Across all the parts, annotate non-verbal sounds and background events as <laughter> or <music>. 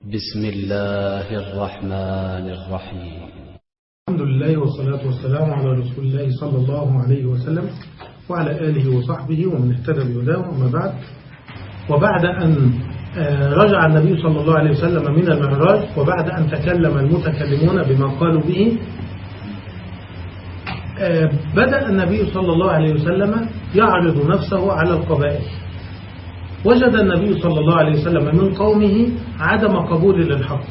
بسم الله الرحمن الرحيم. الحمد لله والصلاة والسلام على رسول الله صلى الله عليه وسلم وعلى آله وصحبه ومن اهتدى بهداه وما بعد. وبعد أن رجع النبي صلى الله عليه وسلم من المعراج وبعد أن تكلم المتكلمون بما قالوا به بدأ النبي صلى الله عليه وسلم يعرض نفسه على القبائل. وجد النبي صلى الله عليه وسلم من قومه عدم قبول للحق.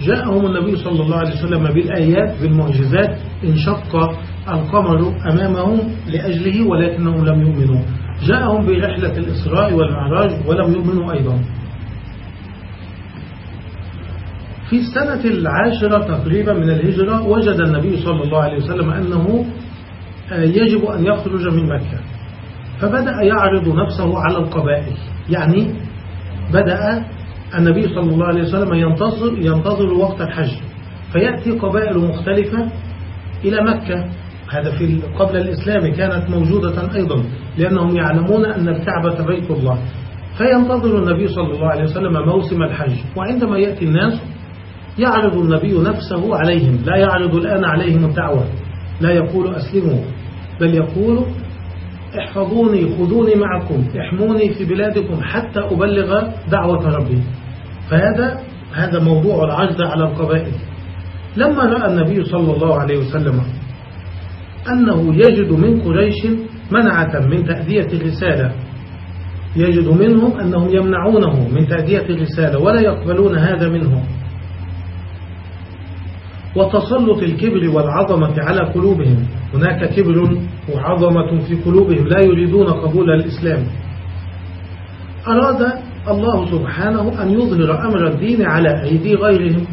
جاءهم النبي صلى الله عليه وسلم بالآيات بالمعجزات انشق القمر أمامهم لأجله ولكنهم لم يؤمنوا. جاءهم برحلة الإسراء والمعراج ولم يؤمنوا أيضا. في السنة العاشرة تقريبا من الهجرة وجد النبي صلى الله عليه وسلم أنه يجب أن يخرج من مكة. فبدأ يعرض نفسه على القبائل. يعني بدأ النبي صلى الله عليه وسلم ينتظر, ينتظر وقت الحج. فيأتي قبائل مختلفة إلى مكة. هذا في قبل الإسلام كانت موجودة أيضا لأنهم يعلمون أن الكعبة بيت الله. فينتظر النبي صلى الله عليه وسلم موسم الحج. وعندما يأتي الناس يعرض النبي نفسه عليهم. لا يعرض الآن عليهم الدعوة. لا يقول أسلموا بل يقول احفظوني خذوني معكم احموني في بلادكم حتى أبلغ دعوة ربي. فهذا هذا موضوع العجز على القبائل. لما رأى النبي صلى الله عليه وسلم أنه يجد من قريش منعة من تأدية الرسالة يجد منهم أنهم يمنعونه من تأدية الرسالة ولا يقبلون هذا منهم. وتسلط الكبر والعظمة على قلوبهم. هناك كبر وعظمة في قلوبهم لا يريدون قبول الإسلام. أراد الله سبحانه أن يظهر أمر الدين على أيدي غيرهم.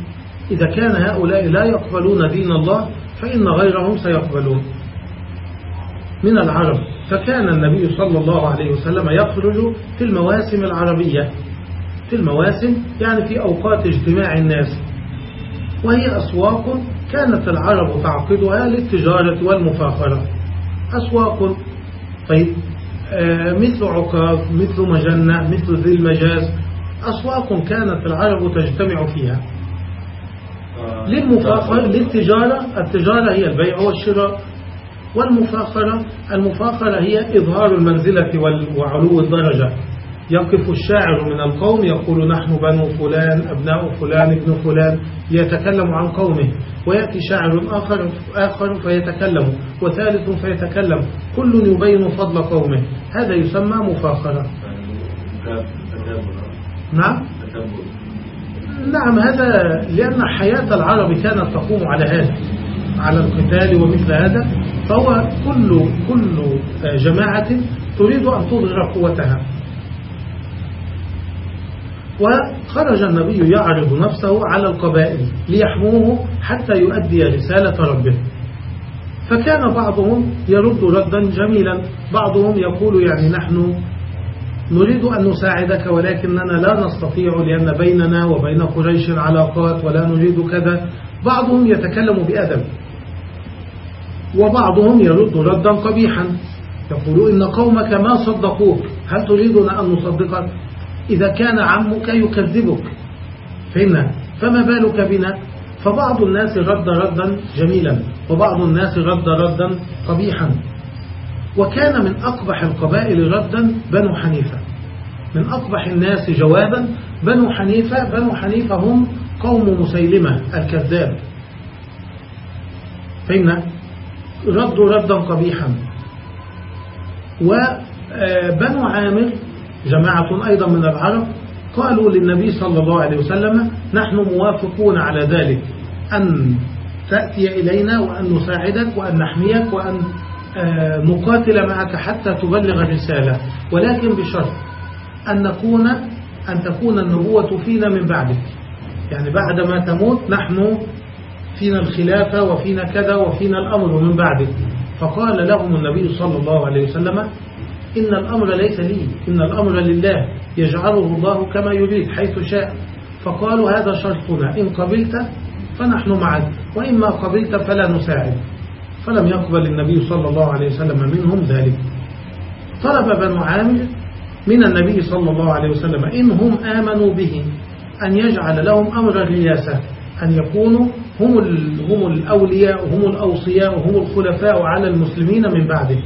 إذا كان هؤلاء لا يقبلون دين الله فإن غيرهم سيقبلون. من العرب فكان النبي صلى الله عليه وسلم يخرج في المواسم العربية. في المواسم يعني في أوقات اجتماع الناس. وهي أسواق كانت العرب تعقدها للتجارة والمفاخرة. أسواق. طيب آه مثل عكاظ مثل مجنة مثل ذي المجاز. أسواق كانت العرب تجتمع فيها. للمفاخرة للتجارة. التجارة هي البيع والشراء. والمفاخرة المفاخرة هي إظهار المنزلة وعلو الدرجة. يقف الشاعر من القوم يقول نحن بنو فلان أبناء فلان ابن فلان يتكلم عن قومه. ويأتي شاعر آخر, آخر فيتكلم وثالث فيتكلم. كل يبين فضل قومه. هذا يسمى مفاخرة. نعم؟ نعم هذا لأن حياة العرب كانت تقوم على هذا على القتال ومثل هذا. فهو كل كل جماعة تريد أن تظهر قوتها. وخرج النبي يعرض نفسه على القبائل ليحموه حتى يؤدي رسالة ربه. فكان بعضهم يرد ردا جميلا بعضهم يقول يعني نحن نريد أن نساعدك ولكننا لا نستطيع لأن بيننا وبين قريش علاقات ولا نريد كذا. بعضهم يتكلم بأدب وبعضهم يرد ردا قبيحا يقول إن قومك ما صدقوك هل تريدنا أن نصدقك؟ إذا كان عمك يكذبك. فهمنا؟ فما بالك بنا؟ فبعض الناس رد ردا جميلا وبعض الناس رد ردا قبيحا. وكان من أقبح القبائل ردا بنو حنيفة. من أقبح الناس جوابا بنو حنيفة بنو حنيفة هم قوم مسيلمة الكذاب. فهمنا؟ ردوا ردا قبيحا. وبنو عامر جماعة أيضا من العرب قالوا للنبي صلى الله عليه وسلم نحن موافقون على ذلك أن تأتي إلينا وأن نساعدك وأن نحميك وأن نقاتل معك حتى تبلغ الرسالة ولكن بشرط أن نكون أن تكون النبوة فينا من بعدك. يعني بعد ما تموت نحن فينا الخلافة وفينا كذا وفينا الأمر من بعدك. فقال لهم النبي صلى الله عليه وسلم إن الأمر ليس لي إن الأمر لله يجعله الله كما يريد حيث شاء. فقالوا هذا شرطنا إن قبلت فنحن معك وإما قبلت فلا نساعد. فلم يقبل النبي صلى الله عليه وسلم منهم ذلك. طلب بنو عامر من النبي صلى الله عليه وسلم إن هم آمنوا به أن يجعل لهم أمر الرياسة أن يكونوا هم هم الأولياء هم الأوصياء هم الخلفاء على المسلمين من بعده.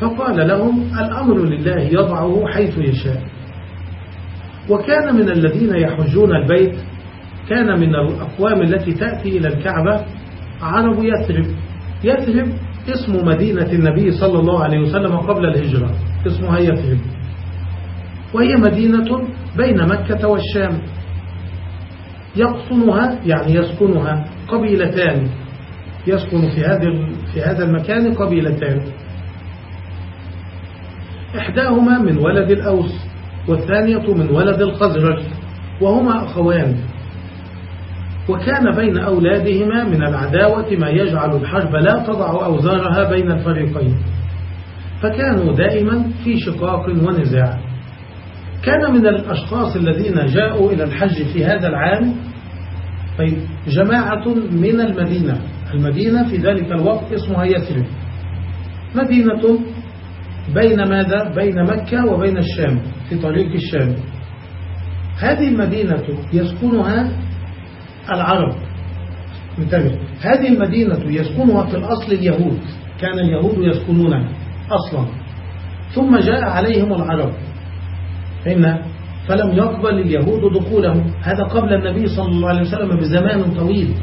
فقال لهم الأمر لله يضعه حيث يشاء. وكان من الذين يحجون البيت كان من الأقوام التي تأتي إلى الكعبة عرب يثرب. يثرب اسم مدينة النبي صلى الله عليه وسلم قبل الهجرة اسمها يثرب. وهي مدينة بين مكة والشام. يقصنها يعني يسكنها قبيلتان. يسكن في هذا في هذا المكان قبيلتان. إحداهما من ولد الأوس والثانية من ولد الخزرج وهما أخوان. وكان بين أولادهما من العداوة ما يجعل الحرب لا تضع أوزارها بين الفريقين. فكانوا دائما في شقاق ونزاع. كان من الأشخاص الذين جاءوا إلى الحج في هذا العام طيب جماعة من المدينة. المدينة في ذلك الوقت اسمها يثرب. مدينة بين ماذا؟ بين مكة وبين الشام في طريق الشام. هذه المدينة يسكنها العرب. انتبه. هذه المدينة يسكنها في الأصل اليهود. كان اليهود يسكنونها أصلا. ثم جاء عليهم العرب. فإن فلم يقبل اليهود دخولهم. هذا قبل النبي صلى الله عليه وسلم بزمان طويل.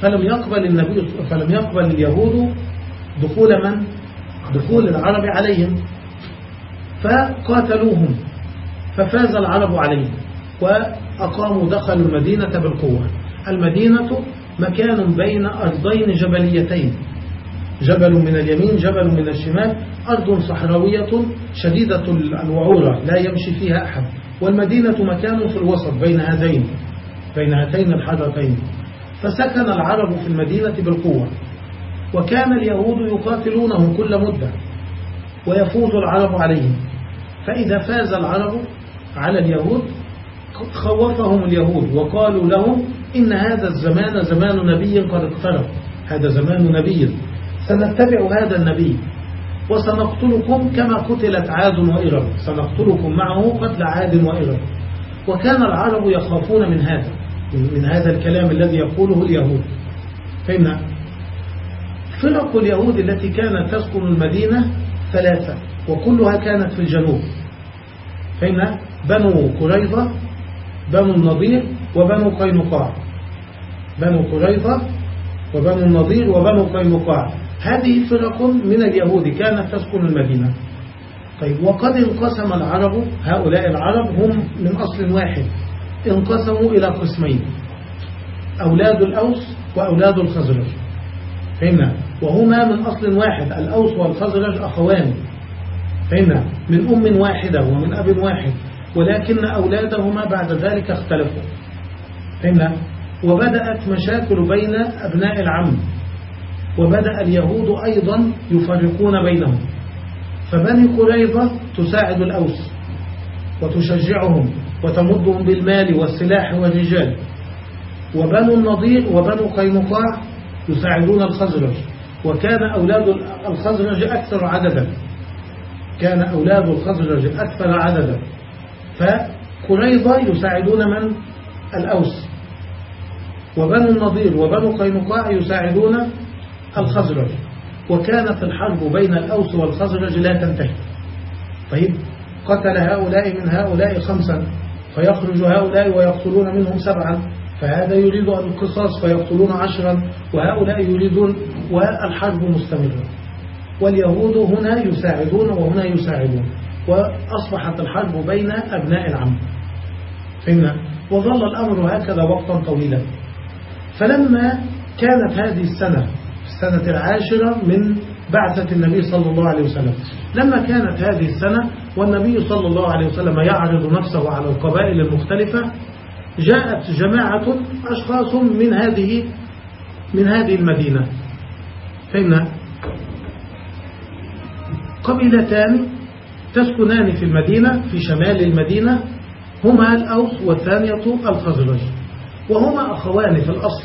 فلم يقبل النبي فلم يقبل اليهود دخول من؟ دخول العرب عليهم فقاتلوهم ففاز العرب عليهم وأقاموا دخلوا المدينة بالقوة. المدينة مكان بين أرضين جبليتين جبل من اليمين جبل من الشمال أرض صحراوية شديدة الوعورة لا يمشي فيها أحد. والمدينة مكان في الوسط بين هذين بين هاتين الحجرتين فسكن العرب في المدينة بالقوة. وكان اليهود يقاتلونهم كل مدة ويفوز العرب عليهم. فإذا فاز العرب على اليهود خوفهم اليهود وقالوا لهم إن هذا الزمان زمان نبي قد اقترب. هذا زمان نبي. سنتبع هذا النبي وسنقتلكم كما قتلت عاد وإرم. سنقتلكم معه قتل عاد وإرم. وكان العرب يخافون من هذا من هذا الكلام الذي يقوله اليهود. فهمنا فرق اليهود التي كانت تسكن المدينة ثلاثة وكلها كانت في الجنوب. فهمنا؟ بنو قريظة بنو النضير وبنو قينقاع. بنو قريظة وبنو النضير وبنو قينقاع. هذه فرق من اليهود كانت تسكن المدينة. طيب وقد انقسم العرب هؤلاء العرب هم من أصل واحد. انقسموا إلى قسمين أولاد الأوس وأولاد الخزرج. فهمنا؟ وهما من أصل واحد الأوس والخزرج أخوان. فهمنا من أم واحدة ومن أب واحد ولكن أولادهما بعد ذلك اختلفوا. فهمنا وبدأت مشاكل بين أبناء العم وبدأ اليهود أيضا يفرقون بينهم. فبني قريظة تساعد الأوس وتشجعهم وتمدهم بالمال والسلاح والرجال. وبنو النضير وبنو قينقاع يساعدون الخزرج. وكان أولاد الخزرج أكثر عددا. كان أولاد الخزرج أكثر عددا. فقريظة يساعدون من؟ الأوس. وبنو النضير وبنو قينقاع يساعدون الخزرج. وكانت الحرب بين الأوس والخزرج لا تنتهي. طيب قتل هؤلاء من هؤلاء خمسا فيخرج هؤلاء ويقتلون منهم سبعا. فهذا يريد القصاص فيقتلون عشرا وهؤلاء يريدون والحرب مستمرة. واليهود هنا يساعدون وهنا يساعدون. وأصبحت الحرب بين أبناء العم. فهمنا؟ وظل الأمر هكذا وقتا طويلا. فلما كانت هذه السنة السنة العاشرة من بعثة النبي صلى الله عليه وسلم. لما كانت هذه السنة والنبي صلى الله عليه وسلم يعرض نفسه على القبائل المختلفة جاءت جماعة أشخاص من هذه من هذه المدينة. فإن قبيلتان تسكنان في المدينة في شمال المدينة هما الأوس والثانية الخزرج. وهما أخوان في الأصل.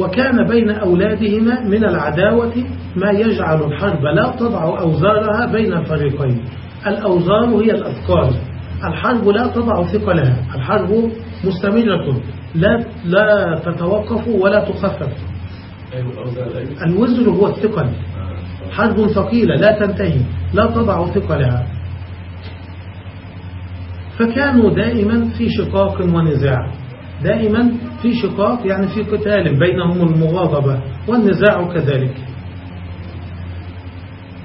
وكان بين أولادهما من العداوة ما يجعل الحرب لا تضع أوزارها بين الفريقين. الأوزار هي الأفكار الحرب لا تضع ثقلها. الحرب مستمرة. لا لا تتوقف ولا تخفف. الوزر هو الثقل. حرب ثقيلة لا تنتهي لا تضع ثقلها. فكانوا دائما في شقاق ونزاع. دائما في شقاق يعني في قتال بينهم المغاضبة والنزاع كذلك.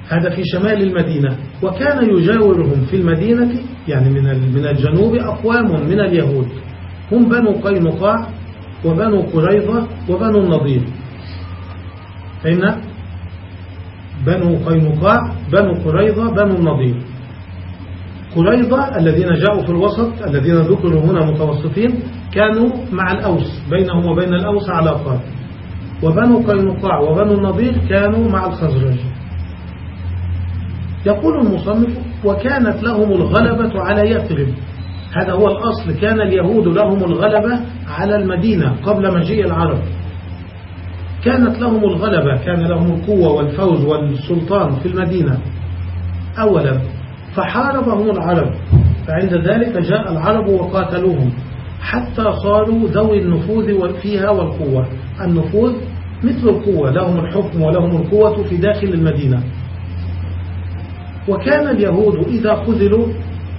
هذا في شمال المدينة. وكان يجاورهم في المدينة يعني من من الجنوب أقوام من اليهود. هم بنو قينقاع وبنو قريظة وبنو النضير. فهمنا بنو قينقاع بنو قريظة بنو النضير. قريظة الذين جاءوا في الوسط الذين ذكروا هنا متوسطين كانوا مع الأوس بينهم وبين الأوس علاقات وبنو قينقاع وبنو النضير كانوا مع الخزرج. يقول المصنف وكانت لهم الغلبة على يثرب هذا هو الأصل. كان اليهود لهم الغلبة على المدينة قبل مجيء العرب. كانت لهم الغلبة كان لهم القوة والفوز والسلطان في المدينة. أولا فحاربهم العرب. فعند ذلك جاء العرب وقاتلوهم. حتى صاروا ذوي النفوذ فيها والقوة. النفوذ مثل القوة لهم الحكم ولهم القوة في داخل المدينة. وكان اليهود إذا خذلوا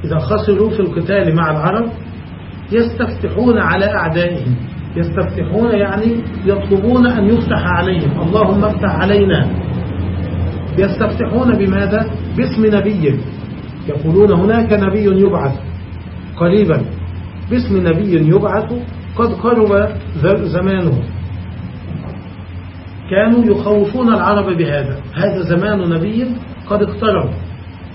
إذا خسروا في القتال مع العرب يستفتحون على أعدائهم. يستفتحون يعني يطلبون أن يفتح عليهم. اللهم افتح علينا. يستفتحون بماذا؟ باسم نبي. يقولون هناك نبي يبعث. قريبا باسم نبي يبعث قد قرب زمانه. كانوا يخوفون العرب بهذا. هذا زمان نبي قد اقترب.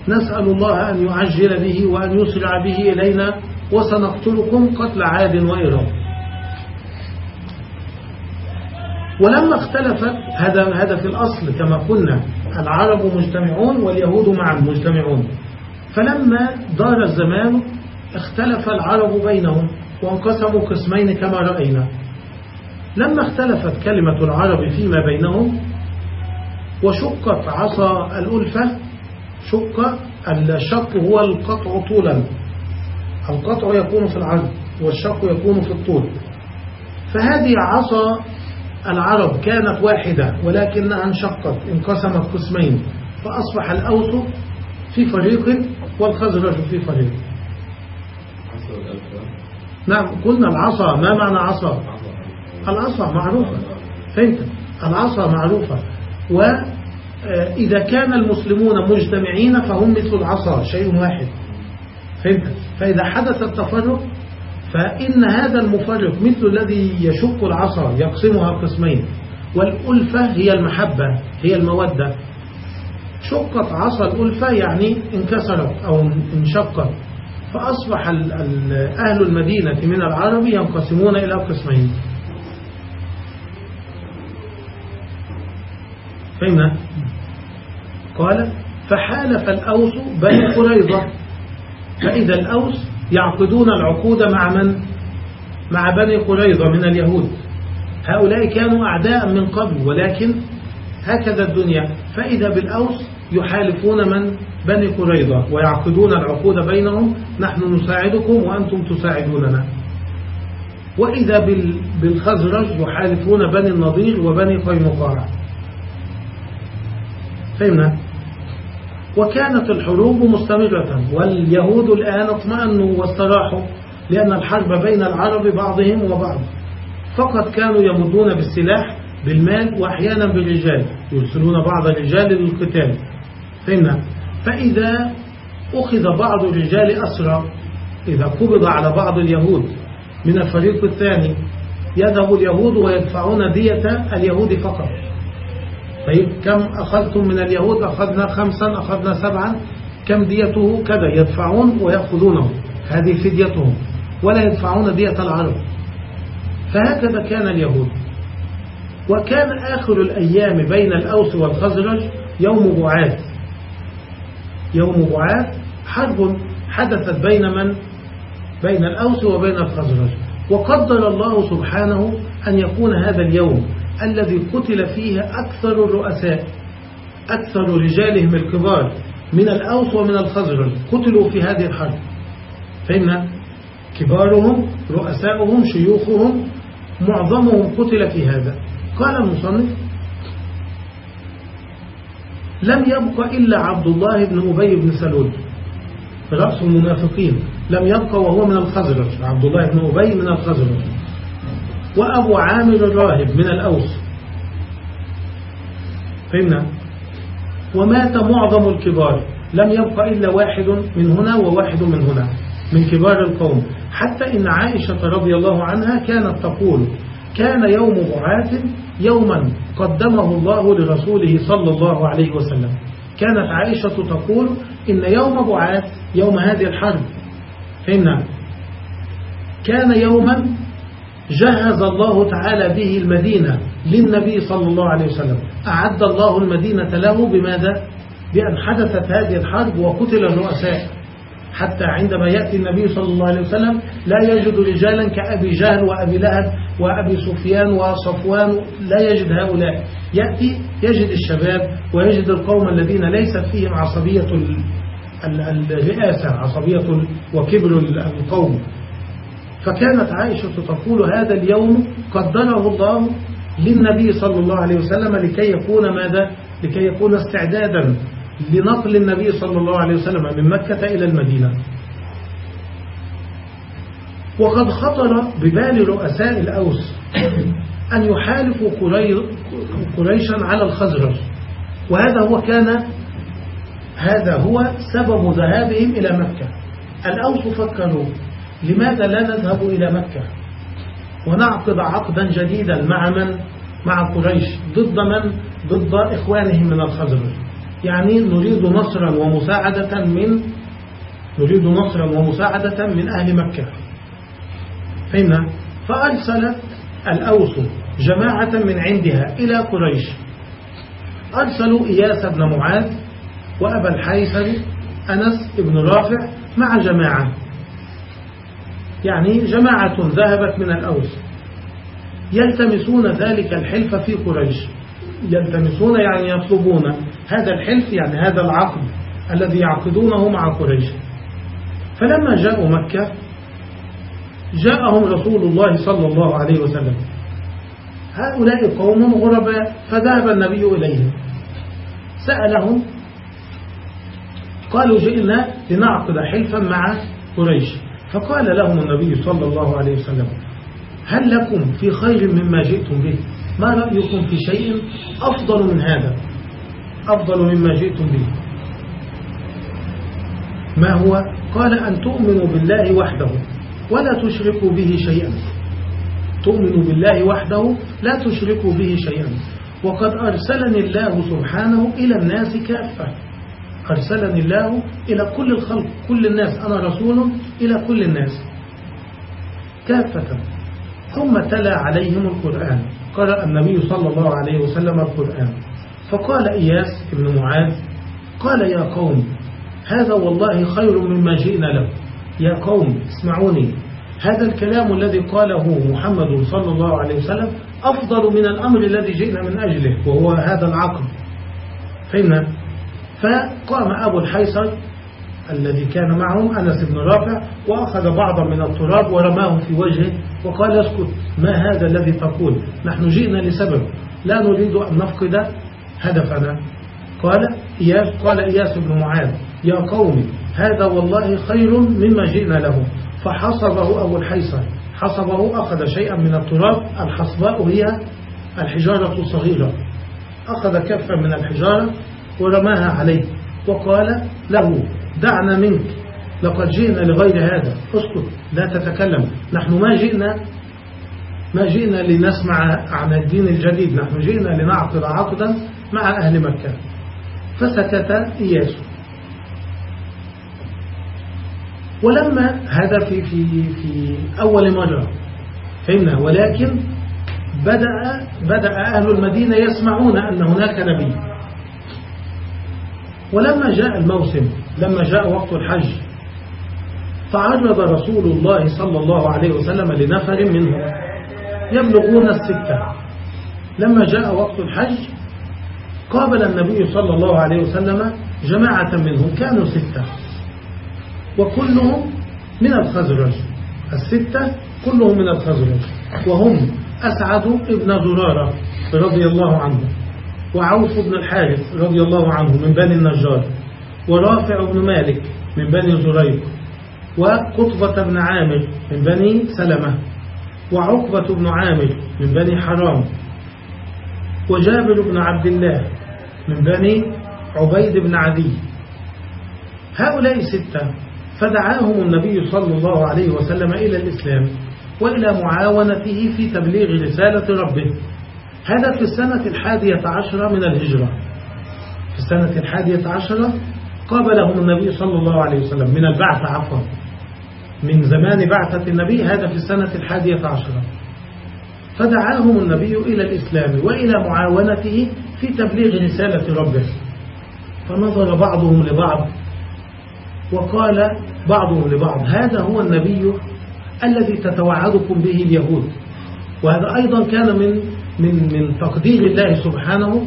نسأل الله أن يعجل به وأن يسرع به إلينا وسنقتلكم قتل عاد وإرام ولما اختلفت هذا هذا في الأصل كما قلنا العرب مجتمعون واليهود معا مجتمعون. فلما دار الزمان اختلف العرب بينهم وانقسموا قسمين كما رأينا. لما اختلفت كلمة العرب فيما بينهم وشقت عصا الألفة شق الشق هو القطع طولا. القطع يكون في العرض والشق يكون في الطول. فهذه عصا العرب كانت واحدة ولكنها انشقت انقسمت قسمين. فأصبح الأوس في فريق والخزرج في فريق. نعم قلنا العصا ما معنى عصا؟ العصا معروفة. فهمت؟ العصا معروفة. وإذا كان المسلمون مجتمعين فهم مثل العصا شيء واحد. فهمت؟ فإذا حدث التفرق فإن هذا المفرق مثل الذي يشق العصا يقسمها قسمين. والألفة هي المحبة هي المودة. شقت عصا الألفة يعني انكسرت أو انشقت. فأصبح أهل المدينة من العرب ينقسمون إلى قسمين. فهمنا؟ قال فحالف الأوس بني قريظة. فإذا الأوس يعقدون العقود مع من؟ مع بني قريظة من اليهود. هؤلاء كانوا أعداء من قبل ولكن هكذا الدنيا. فإذا بالأوس يحالفون من؟ بني قريظة ويعقدون العقود بينهم. نحن نساعدكم وأنتم تساعدوننا. وإذا بالخزرج يحالفون بني النضير وبني قينقاع فهمنا؟ وكانت الحروب مستمرة واليهود الآن اطمأنوا واستراحوا لأن الحرب بين العرب بعضهم وبعض. فقط كانوا يمدون بالسلاح بالمال وأحيانا بالرجال يرسلون بعض الرجال للقتال. فهمنا؟ فإذا أخذ بعض الرجال أسرى إذا قبض على بعض اليهود. من الفريق الثاني يذهب اليهود ويدفعون دية اليهود فقط. طيب كم أخذتم من اليهود؟ أخذنا خمسا أخذنا سبعا. كم ديته؟ كذا يدفعون ويأخذونه. هذه فديتهم. ولا يدفعون دية العرب. فهكذا كان اليهود. وكان آخر الأيام بين الأوس والخزرج يوم بعاث يوم بعاث حرب حدثت بين من؟ بين الأوس وبين الخزرج. وقدر الله سبحانه أن يكون هذا اليوم. الذي قتل فيه أكثر الرؤساء أكثر رجالهم الكبار من الأوس ومن الخزرج قتلوا في هذه الحرب. فهمنا كبارهم رؤساؤهم شيوخهم معظمهم قتل في هذا. قال المصنف لم يبق إلا عبد الله بن أبي بن سلول رأس المنافقين لم يبق وهو من الخزرج عبد الله بن أبي من الخزرج. وأبو عامر الراهب من الأوس. فهمنا؟ ومات معظم الكبار. لم يبق إلا واحد من هنا وواحد من هنا من كبار القوم. حتى إن عائشة رضي الله عنها كانت تقول كان يوم بعاث يوما قدمه الله لرسوله صلى الله عليه وسلم. كانت عائشة تقول إن يوم بعاث يوم هذه الحرب. فهمنا؟ كان يوما جهز الله تعالى به المدينة للنبي صلى الله عليه وسلم. أعد الله المدينة له بماذا؟ بأن حدثت هذه الحرب وقتل الرؤساء. حتى عندما يأتي النبي صلى الله عليه وسلم لا يجد رجالا كأبي جهل وأبي لهب وأبي سفيان وصفوان لا يجد هؤلاء. يأتي يجد الشباب ويجد القوم الذين ليست فيهم عصبية الرئاسة عصبية وكبر القوم. فكانت عائشة تقول هذا اليوم قدره الله للنبي صلى الله عليه وسلم لكي يكون ماذا؟ لكي يكون استعدادا لنقل النبي صلى الله عليه وسلم من مكة إلى المدينة. وقد خطر ببال رؤساء الأوس أن يحالفوا قريشا على الخزرج. وهذا هو كان هذا هو سبب ذهابهم إلى مكة. الأوس فكروا لماذا لا نذهب إلى مكة ونعقد عقدا جديدا مع من؟ مع قريش. ضد من؟ ضد إخوانهم من الخزرج يعني نريد نصرا ومساعدة من؟ نريد نصرا ومساعدة من أهل مكة. فهمنا فأرسلت الأوس جماعة من عندها إلى قريش. أرسلوا إياس بن معاذ وأبا الحيثم أنس بن رافع مع جماعة. يعني جماعة ذهبت من الأوس. يلتمسون ذلك الحلف في قريش. يلتمسون يعني يطلبون. هذا الحلف يعني هذا العقد الذي يعقدونه مع قريش. فلما جاءوا مكة جاءهم رسول الله صلى الله عليه وسلم. هؤلاء قوم غرباء فذهب النبي إليهم. سألهم قالوا جئنا لنعقد حلفا مع قريش. فقال لهم النبي صلى الله عليه وسلم هل لكم في خير مما جئتم به؟ ما رأيكم في شيء أفضل من هذا؟ أفضل مما جئتم به. ما هو؟ قال أن تؤمنوا بالله وحده ولا تشركوا به شيئا. تؤمنوا بالله وحده لا تشركوا به شيئا. وقد أرسلني الله سبحانه إلى الناس كافة. أرسلني الله إلى كل الخلق كل الناس أنا رسول إلى كل الناس. كافة. ثم تلا عليهم القرآن. قرأ النبي صلى الله عليه وسلم القرآن. فقال إياس بن معاذ قال يا قوم هذا والله خير مما جئنا له. يا قوم اسمعوني. هذا الكلام الذي قاله محمد صلى الله عليه وسلم أفضل من الأمر الذي جئنا من أجله وهو هذا العقد فهمنا فقام أبو الحيصر الذي كان معهم أنس بن رافع وأخذ بعضا من التراب ورماه في وجهه وقال اسكت ما هذا الذي تقول؟ نحن جئنا لسبب لا نريد أن نفقد هدفنا. قال إياس قال إياس بن معاذ يا قوم هذا والله خير مما جئنا له. فحصبه أبو الحيصر حصبه أخذ شيئا من التراب الحصباء هي الحجارة الصغيرة. أخذ كفا من الحجارة ورماها عليه وقال له دعنا منك لقد جئنا لغير هذا. اسكت لا تتكلم. نحن ما جئنا ما جئنا لنسمع عن الدين الجديد. نحن جئنا لنعقد عقدا مع أهل مكة. فسكت إياس. ولما هذا في, في, في أول مرة فهمنا؟ ولكن بدأ, بدأ أهل المدينة يسمعون أن هناك نبي. ولما جاء الموسم لما جاء وقت الحج تعرض رسول الله صلى الله عليه وسلم لنفر منهم يبلغون الستة. لما جاء وقت الحج قابل النبي صلى الله عليه وسلم جماعة منهم كانوا ستة. وكلهم من الخزرج. الستة كلهم من الخزرج. وهم أسعد ابن زرارة رضي الله عنه. وعوف بن الحارث رضي الله عنه من بني النجار ورافع بن مالك من بني زريق وقطبة بن عامر من بني سلمة وعقبة بن عامر من بني حرام وجابر بن عبد الله من بني عبيد بن عدي. هؤلاء ستة فدعاهم النبي صلى الله عليه وسلم إلى الإسلام وإلى معاونته في تبليغ رسالة ربه. هذا في السنة الحادية عشرة من الهجرة. في السنة الحادية عشرة قابلهم النبي صلى الله عليه وسلم. من البعث عفوا. من زمان بعثة النبي هذا في السنة الحادية عشرة. فدعاهم النبي إلى الإسلام وإلى معاونته في تبليغ رسالة ربه. فنظر بعضهم لبعض وقال بعضهم لبعض هذا هو النبي الذي تتوعدكم به اليهود. وهذا أيضا كان من من من تقدير الله سبحانه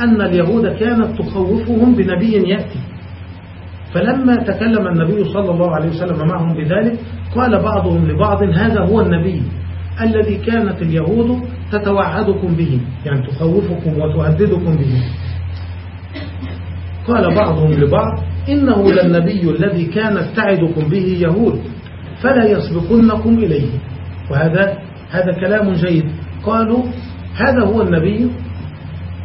أن اليهود كانت تخوفهم بنبي يأتي. فلما تكلم النبي صلى الله عليه وسلم معهم بذلك قال بعضهم لبعض هذا هو النبي الذي كانت اليهود تتوعدكم به يعني تخوفكم وتهددكم به. قال بعضهم لبعض إنه للنبي الذي كانت تعدكم به يهود فلا يسبقنكم إليه. وهذا هذا كلام جيد. قالوا هذا هو النبي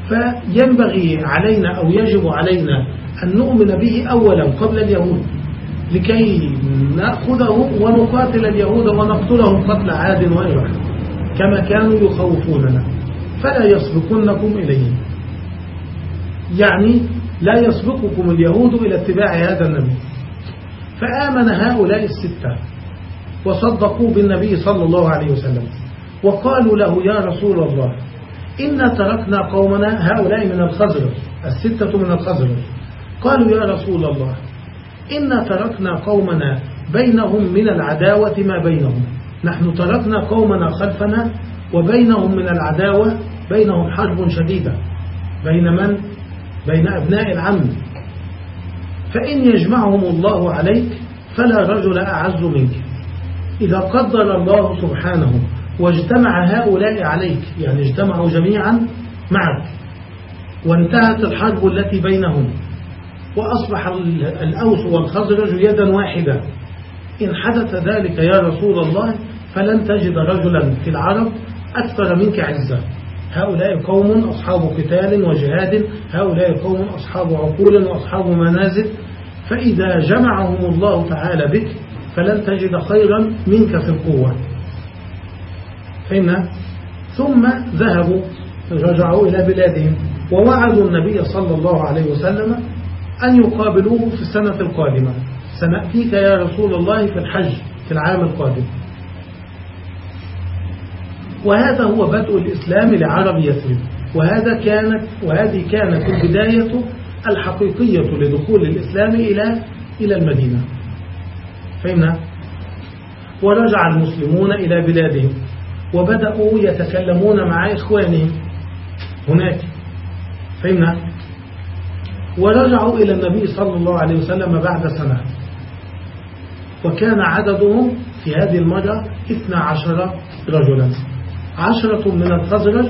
فينبغي علينا أو يجب علينا أن نؤمن به أولا قبل اليهود لكي نأخذه ونقاتل اليهود ونقتلهم قتل عاد وإرح كما كانوا يخوفوننا فلا يسبقنكم إليه. يعني لا يسبقكم اليهود إلى اتباع هذا النبي. فآمن هؤلاء الستة وصدقوا بالنبي صلى الله عليه وسلم. وقالوا له يا رسول الله إنا تركنا قومنا هؤلاء من الخزرج الستة من الخزرج. قالوا يا رسول الله إنا تركنا قومنا بينهم من العداوة ما بينهم. نحن تركنا قومنا خلفنا وبينهم من العداوة بينهم حرب شديدة بين من؟ بين أبناء العم. فإن يجمعهم الله عليك فلا رجل أعز منك. إذا قدر الله سبحانه واجتمع هؤلاء عليك يعني اجتمعوا جميعا معك. وانتهت الحرب التي بينهم. وأصبح الأوس والخزرج يدا واحدة إن حدث ذلك يا رسول الله فلن تجد رجلا في العرب أكثر منك عزة هؤلاء قوم أصحاب قتال وجهاد. هؤلاء قوم أصحاب عقول وأصحاب منازل. فإذا جمعهم الله تعالى بك فلن تجد خيرا منك في القوة. فإن ثم ذهبوا رجعوا إلى بلادهم ووعدوا النبي صلى الله عليه وسلم أن يقابلوه في السنة القادمة. سنأتيك يا رسول الله في الحج في العام القادم. وهذا هو بدء الإسلام لعرب يثرب. وهذا كانت وهذه كانت البداية الحقيقية لدخول الإسلام إلى إلى المدينة. فهمنا ورجع المسلمون إلى بلادهم. وبدأوا يتكلمون مع إخوانهم هناك. فهمنا؟ ورجعوا إلى النبي صلى الله عليه وسلم بعد سنة. وكان عددهم في هذه المرة 12 رجلا. عشرة من الخزرج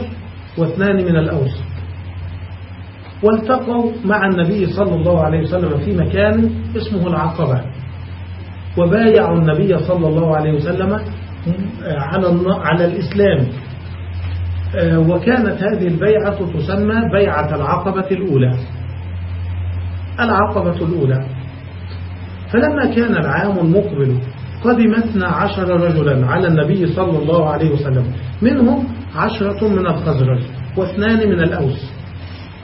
واثنان من الأوس. والتقوا مع النبي صلى الله عليه وسلم في مكان اسمه العقبة. وبايعوا النبي صلى الله عليه وسلم على على الإسلام. وكانت هذه البيعة تسمى بيعة العقبة الأولى. العقبة الأولى. فلما كان العام المقبل قدم 12 رجلا على النبي صلى الله عليه وسلم. منهم عشرة من الخزرج واثنان من الأوس.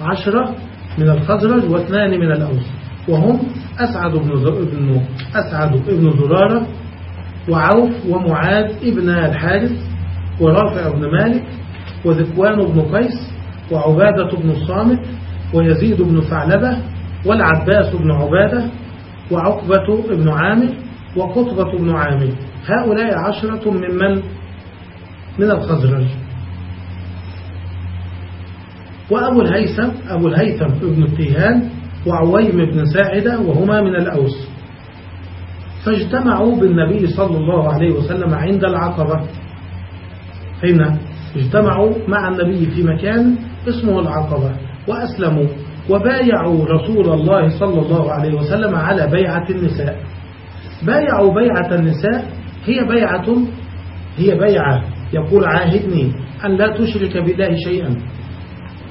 عشرة من الخزرج واثنان من الأوس. وهم أسعد بن أسعد ابن زرارة وعوف ومعاذ ابن الحارث ورافع بن مالك وذكوان بن قيس وعبادة بن الصامت ويزيد بن ثعلبة والعباس بن عبادة وعقبة بن عامر وقطبة بن عامر. هؤلاء عشرة ممن؟ من الخزرج. وأبو الهيثم أبو الهيثم ابن التيهان وعويم بن ساعدة وهما من الأوس. فاجتمعوا بالنبي صلى الله عليه وسلم عند العقبة. هنا اجتمعوا مع النبي في مكان اسمه العقبة وأسلموا وبايعوا رسول الله صلى الله عليه وسلم على بيعة النساء. بايعوا بيعة النساء هي بيعة هي بيعة يقول عاهدني أن لا تشرك بالله شيئا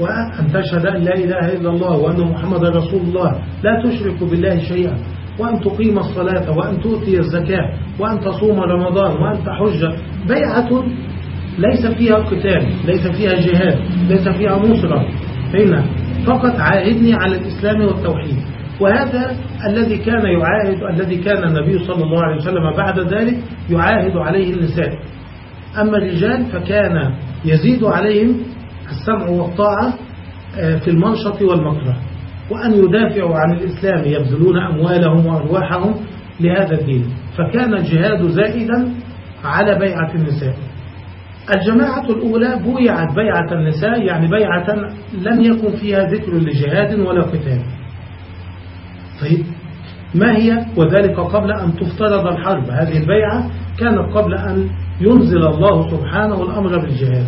وأن تشهد أن لا إله إلا الله وأن محمد رسول الله لا تشرك بالله شيئا. وأن تقيم الصلاة وأن تؤتي الزكاة وأن تصوم رمضان وأن تحج بيعة ليس فيها قتال ليس فيها جهاد ليس فيها نصرة. هنا فقط عاهدني على الإسلام والتوحيد. وهذا الذي كان يعاهد الذي كان النبي صلى الله عليه وسلم بعد ذلك يعاهد عليه النساء أما الرجال فكان يزيد عليهم السمع والطاعة آه، في المنشط والمكره وأن يدافعوا عن الإسلام يبذلون أموالهم وأرواحهم لهذا الدين. فكان الجهاد زائدا على بيعة النساء. الجماعة الأولى بويعت بيعة النساء يعني بيعة لم يكن فيها ذكر لجهاد ولا قتال. طيب ما هي؟ وذلك قبل أن تفترض الحرب. هذه البيعة كانت قبل أن ينزل الله سبحانه الأمر بالجهاد.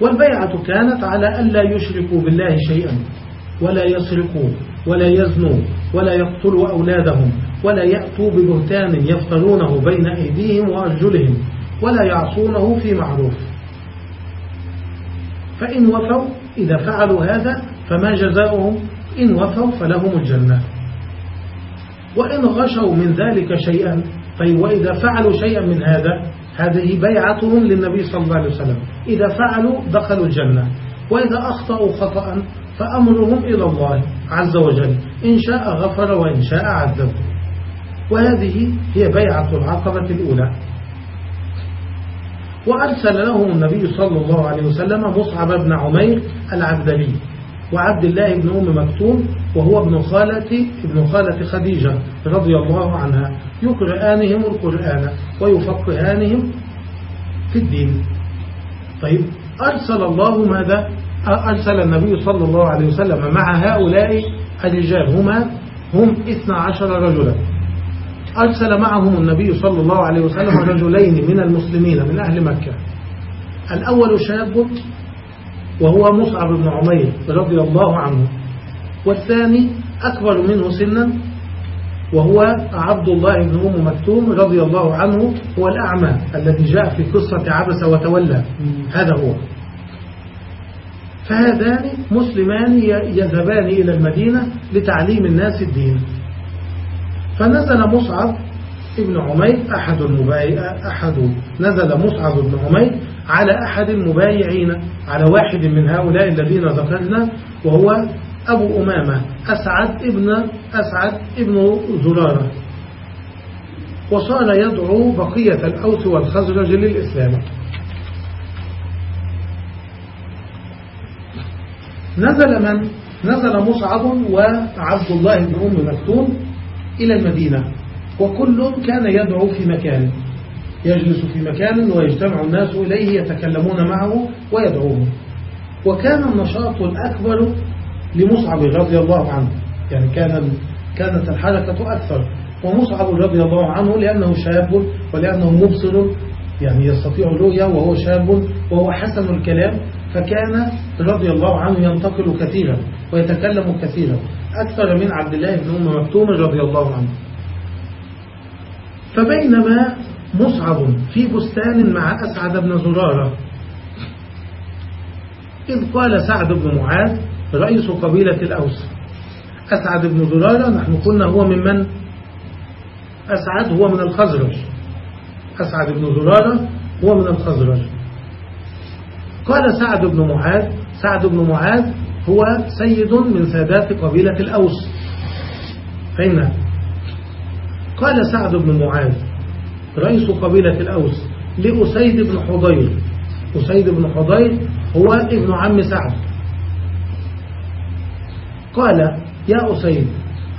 والبيعة كانت على ألا يشركوا بالله شيئا ولا يسرقوا ولا يزنوا ولا يقتلوا أولادهم ولا يأتوا ببهتان يفترونه بين أيديهم وأرجلهم ولا يعصونه في معروف. فإن وفوا إذا فعلوا هذا فما جزاؤهم؟ إن وفوا فلهم الجنة. وإن غشوا من ذلك شيئا طيب وإذا فعلوا شيئا من هذا؟ هذه بيعتهم للنبي صلى الله عليه وسلم. إذا فعلوا دخلوا الجنة. وإذا أخطأوا خطأ فأمرهم إلى الله عز وجل. إن شاء غفر وإن شاء عذب. وهذه هي بيعة العقبة الأولى. وأرسل لهم النبي صلى الله عليه وسلم مصعب بن عمير العبدلي. وعبد الله بن أم مكتوم وهو ابن خالة ابن خالة خديجة رضي الله عنها. يقرآنهم القرآن ويفقهانهم في الدين. طيب أرسل الله ماذا؟ أرسل النبي صلى الله عليه وسلم مع هؤلاء الرجال. هما هم 12 رجلا. أرسل معهم النبي صلى الله عليه وسلم رجلين من المسلمين من أهل مكة. الأول شاب وهو مصعب بن عمير رضي الله عنه. والثاني أكبر منه سنا وهو عبد الله بن أم مكتوم رضي الله عنه هو الأعمى الذي جاء في قصة عبس وتولى. هذا هو. فهذان مسلمان يذهبان إلى المدينة لتعليم الناس الدين. فنزل مصعب ابن عمير أحد أحد نزل مصعب بن عمير على أحد المبايعين على واحد من هؤلاء الذين ذكرنا وهو أبو أمامة أسعد ابن أسعد ابن زرارة. وصار يدعو بقية الأوس والخزرج للإسلام. نزل من؟ نزل مصعب وعبد الله بن أم مكتوم إلى المدينة وكل كان يدعو في مكان. يجلس في مكان ويجتمع الناس إليه يتكلمون معه ويدعوه. وكان النشاط الأكبر لمصعب رضي الله عنه. يعني كان كانت الحركة أكثر. ومصعب رضي الله عنه لأنه شاب ولأنه مبصر يعني يستطيع الرؤية وهو شاب وهو حسن الكلام فكان رضي الله عنه ينتقل كثيرا ويتكلم كثيرا. أكثر من عبد الله بن أم مكتوم رضي الله عنه. فبينما مصعب في بستان مع أسعد بن زرارة. إذ قال سعد بن معاذ رئيس قبيلة الأوس. أسعد بن زرارة نحن قلنا هو من من؟ أسعد هو من الخزرج. أسعد بن زرارة هو من الخزرج. قال سعد بن معاذ سعد بن معاذ هو سيد من سادات قبيلة الأوس. فإن قال سعد بن معاذ رئيس قبيلة الأوس لأسيد بن حضير. أسيد بن حضير هو ابن عم سعد. قال يا أسيد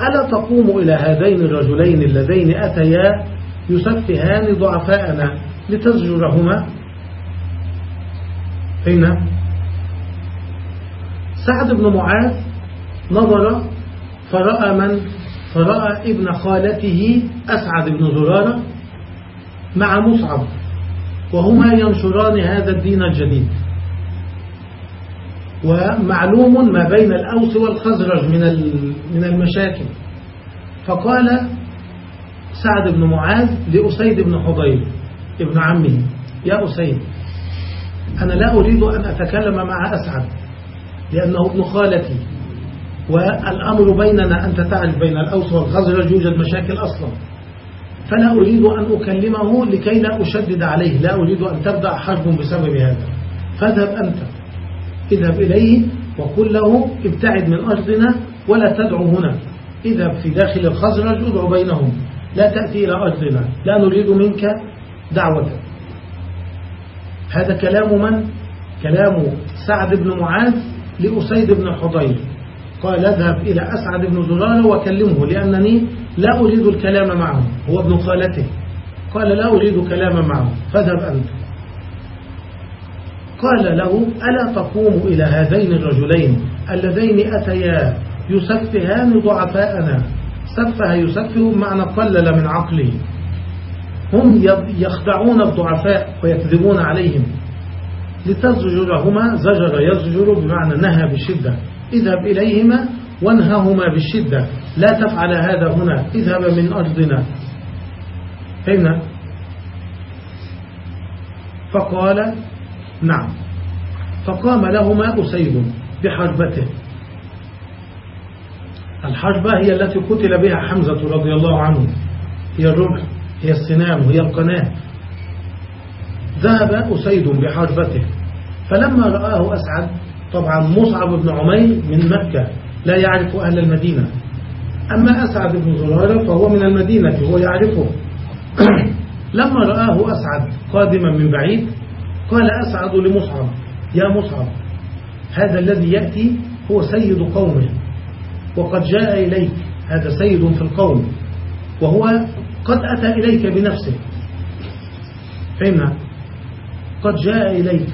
ألا تقوم إلى هذين الرجلين اللذين أتيا يسفهان ضعفاءنا لتزجرهما؟ فإن سعد بن معاذ نظر فرأى من؟ فرأى ابن خالته أسعد بن زرارة مع مصعب وهما ينشران هذا الدين الجديد. ومعلوم ما بين الأوس والخزرج من من المشاكل. فقال سعد بن معاذ لأسيد بن حضير ابن عمه يا أسيد أنا لا أريد أن أتكلم مع أسعد لأنه ابن خالتي والأمر بيننا أنت تعرف بين الأوس والخزرج يوجد مشاكل أصلا. فلا أريد أن أكلمه لكي لا أشدد عليه لا أريد أن تبدأ حرب بسبب هذا. فاذهب أنت. اذهب إليه وقل له ابتعد من أرضنا ولا تدعو هنا. اذهب في داخل الخزرج ادعو بينهم. لا تأتي إلى أرضنا. لا نريد منك دعوة. هذا كلام من؟ كلام سعد بن معاذ لأسيد بن حضير. قال اذهب إلى أسعد بن زرارة وكلمه لأنني لا أريد الكلام معه. هو ابن خالته. قال لا أريد كلام معه. فاذهب أنت. قال له ألا تقوم إلى هذين الرجلين اللذين أتيا يسفهان ضعفاءنا. سفه يسفه بمعنى قلل من عقله هم يخدعون الضعفاء ويكذبون عليهم. لتزجرهما زجر يزجر بمعنى نهى بشدة اذهب إليهما وانههما بالشدة. لا تفعل هذا هنا. اذهب من أرضنا. فهمنا فقال نعم. فقام لهما أسيد بحربته. الحربة هي التي قتل بها حمزة رضي الله عنه. هي الرمح هي السنام هي القناة. ذهب أسيد بحربته. فلما رآه أسعد طبعا مصعب بن عمير من مكة لا يعرف أهل المدينة. أما أسعد بن زرارة فهو من المدينة هو يعرفه. <clears throat> لما رآه أسعد قادما من بعيد قال أسعد لمصعب يا مصعب هذا الذي يأتي هو سيد قومه وقد جاء إليك هذا سيد في القوم وهو قد أتى إليك بنفسه. فهمنا؟ قد جاء إليك.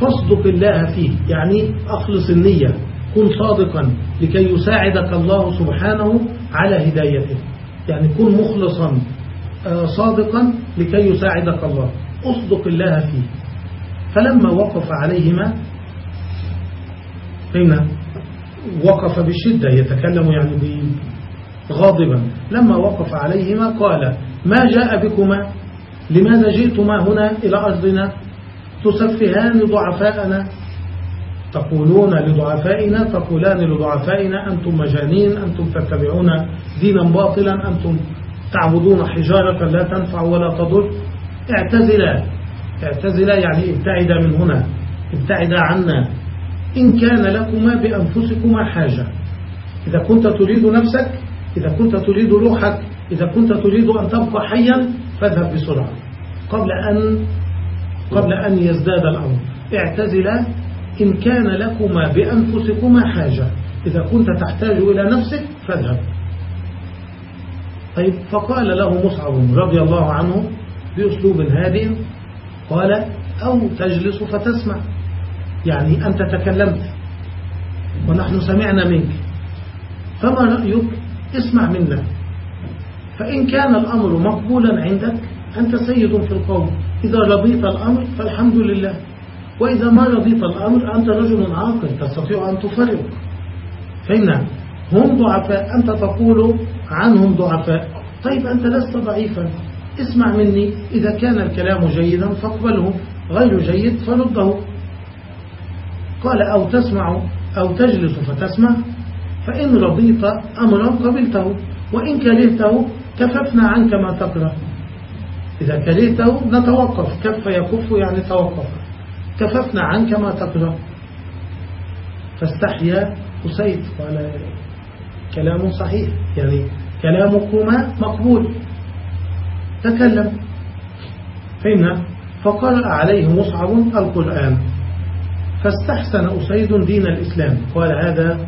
فاصدق الله فيه يعني أخلص النية. كن صادقا لكي يساعدك الله سبحانه على هدايته. يعني كن مخلصا آه، صادقا لكي يساعدك الله. اصدق الله فيه. فلما وقف عليهما فهمنا وقف بشدة يتكلم يعني غاضبا. لما وقف عليهما قال ما جاء بكما؟ لماذا جئتما هنا إلى أرضنا؟ تسفهان ضعفاءنا؟ تقولون لضعفائنا تقولان لضعفائنا أنتم مجانين أنتم تتبعون دينا باطلا أنتم تعبدون حجارة لا تنفع ولا تضر. اعتزلا اعتزلا يعني ابتعدا من هنا ابتعدا عنا. إن كان لكما بأنفسكما حاجة. إذا كنت تريد نفسك إذا كنت تريد روحك إذا كنت تريد أن تبقى حيا فاذهب بسرعة. قبل أن قبل أن يزداد الأمر. اعتزلا إن كان لكما بأنفسكما حاجة. إذا كنت تحتاج إلى نفسك فاذهب. طيب فقال له مصعب رضي الله عنه بأسلوب هادئ قال أو تجلس فتسمع. يعني أنت تكلمت ونحن سمعنا منك. فما رأيك؟ اسمع منا. فإن كان الأمر مقبولا عندك أنت سيد في القوم. إذا رضيت الأمر فالحمد لله. وإذا ما رضيت الأمر أنت رجل عاقل تستطيع أن تفرق فهمنا هم ضعفاء أنت تقول عنهم ضعفاء. طيب أنت لست ضعيفا. اسمع مني إذا كان الكلام جيدا فاقبله. غير جيد فرده. قال أو تسمع أو تجلس فتسمع. فإن رضيت أمرا قبلته. وإن كرهته كففنا عنك ما تكره. إذا كرهته نتوقف. كف يكف يعني توقف. كففنا عنك ما تكره فاستحيا أسيد قال كلام صحيح. يعني كلامكما مقبول. تكلم. فهمنا فقرأ عليه مصعب القرآن. فاستحسن أسيد دين الإسلام. قال هذا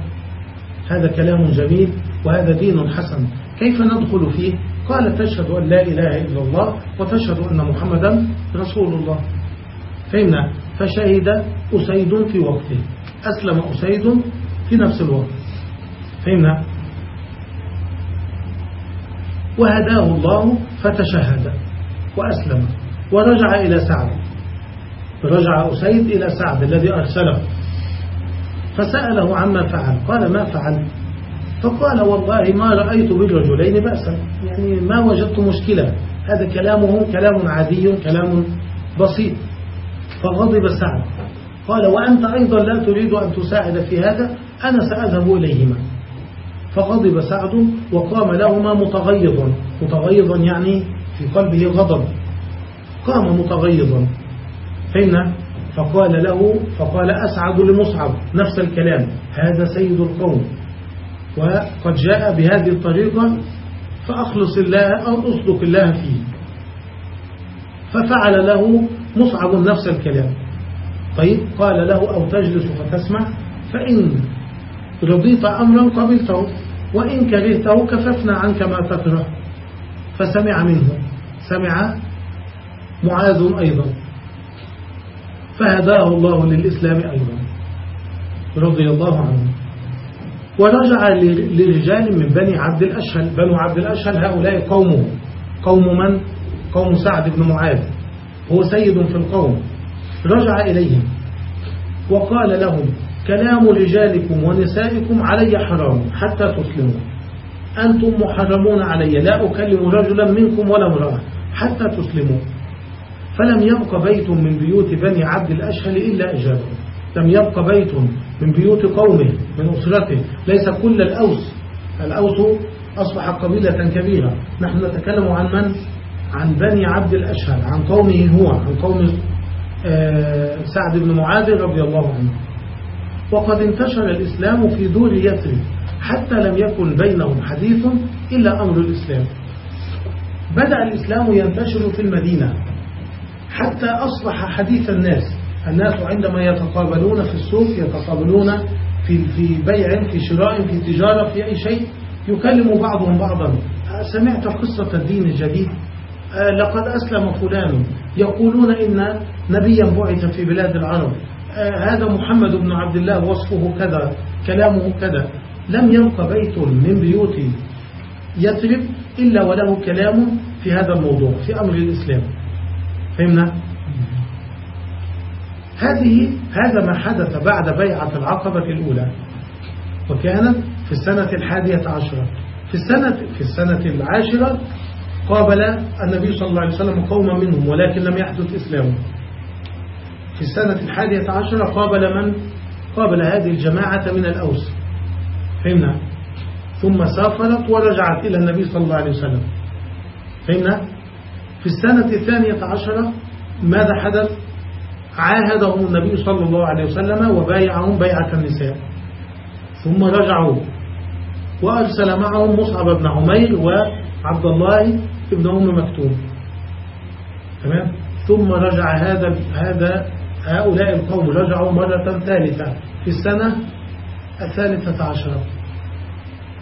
هذا كلام جميل وهذا دين حسن. كيف ندخل فيه؟ قال تشهد أن لا إله إلا الله وتشهد أن محمدا رسول الله. فهمنا فشهد أسيد في وقته. أسلم أسيد في نفس الوقت. فهمنا؟ وهداه الله فتشهد وأسلم ورجع إلى سعد. رجع أسيد إلى سعد الذي أرسله. فسأله عما فعل. قال ما فعل؟ فقال والله ما رأيت بالرجلين بأسا. يعني ما وجدت مشكلة. هذا كلامه كلام عادي كلام بسيط. فغضب سعد. قال وأنت أيضا لا تريد أن تساعد في هذا أنا سأذهب إليهما. فغضب سعد وقام لهما متغيظا متغيظا يعني في قلبه غضب. قام متغيظا فإن فقال له فقال أسعد لمصعب نفس الكلام. هذا سيد القوم. وقد جاء بهذه الطريقة فأخلص الله أو أصدق الله فيه. ففعل له مصعب نفس الكلام. طيب قال له أو تجلس فتسمع فإن رضيت أمرا قبلته وإن كرهته كففنا عنك ما تكره. فسمع منه. سمع معاذ أيضا. فهداه الله للإسلام أيضا. رضي الله عنه. ورجع لرجال من بني عبد الأشهل. بنو عبد الأشهل هؤلاء قومه. قوم من؟ قوم سعد بن معاذ. هو سيد في القوم. رجع إليهم وقال لهم كلام رجالكم ونسائكم علي حرام حتى تسلموا. أنتم محرمون علي لا أكلم رجلا منكم ولا امرأة حتى تسلموا. فلم يبق بيت من بيوت بني عبد الأشهل إلا أجابه. لم يبق بيت من بيوت قومه من أسرته. ليس كل الأوس الأوس أصبح قبيلة كبيرة. نحن نتكلم عن من؟ عن بني عبد الأشهل عن قومه هو عن قوم آه، سعد بن معاذ رضي الله عنه. وقد انتشر الإسلام في دور يثرب حتى لم يكن بينهم حديث إلا أمر الإسلام. بدأ الإسلام ينتشر في المدينة حتى أصبح حديث الناس الناس عندما يتقابلون في السوق يتقابلون في في بيع في شراء في تجارة في أي شيء يكلم بعضهم بعضا. سمعت قصة الدين الجديد؟ لقد أسلم فلان. يقولون إن نبيا بعث في بلاد العرب. آه، هذا محمد بن عبد الله وصفه كذا كلامه كذا. لم يبق بيت من بيوت يثرب إلا وله كلام في هذا الموضوع في أمر الإسلام. فهمنا؟ هذه هذا ما حدث بعد بيعة العقبة الأولى. وكانت في السنة الحادية عشرة. في السنة في السنة العاشرة قابل النبي صلى الله عليه وسلم قوما منهم ولكن لم يحدث إسلام في السنة الحادية عشرة قابل من؟ قابل هذه الجماعة من الأوس. فهمنا؟ ثم سافرت ورجعت إلى النبي صلى الله عليه وسلم. فهمنا؟ في السنة الثانية عشرة ماذا حدث؟ عاهدهم النبي صلى الله عليه وسلم وبايعهم بيعة النساء. ثم رجعوا. وأرسل معهم مصعب بن عمير وعبد الله ابن أم مكتوم. تمام؟ ثم رجع هذا هذا هؤلاء القوم رجعوا مرة ثالثة في السنة الثالثة عشرة.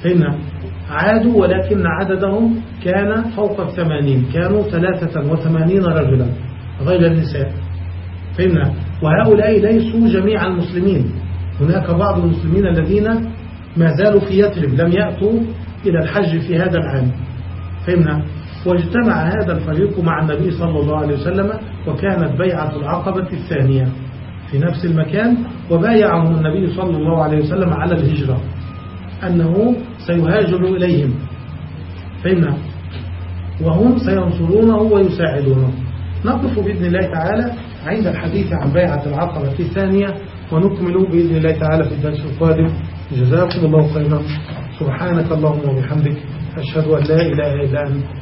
هنا عادوا ولكن عددهم كان فوق الثمانين. كانوا ثلاثة وثمانين رجلا غير النساء. فهمنا وهؤلاء ليسوا جميع المسلمين. هناك بعض المسلمين الذين ما زالوا في يثرب لم يأتوا إلى الحج في هذا العام. فهمنا واجتمع هذا الفريق مع النبي صلى الله عليه وسلم وكانت بيعة العقبة الثانية في نفس المكان وبايعهم النبي صلى الله عليه وسلم على الهجرة أنه سيهاجر إليهم. فهمنا؟ وهم سينصرونه ويساعدونه. نقف بإذن الله تعالى عند الحديث عن بيعة العقبة الثانية ونكمل بإذن الله تعالى في الدرس القادم. جزاكم الله خيرا. سبحانك اللهم وبحمدك. أشهد أن لا إله إلا أنت.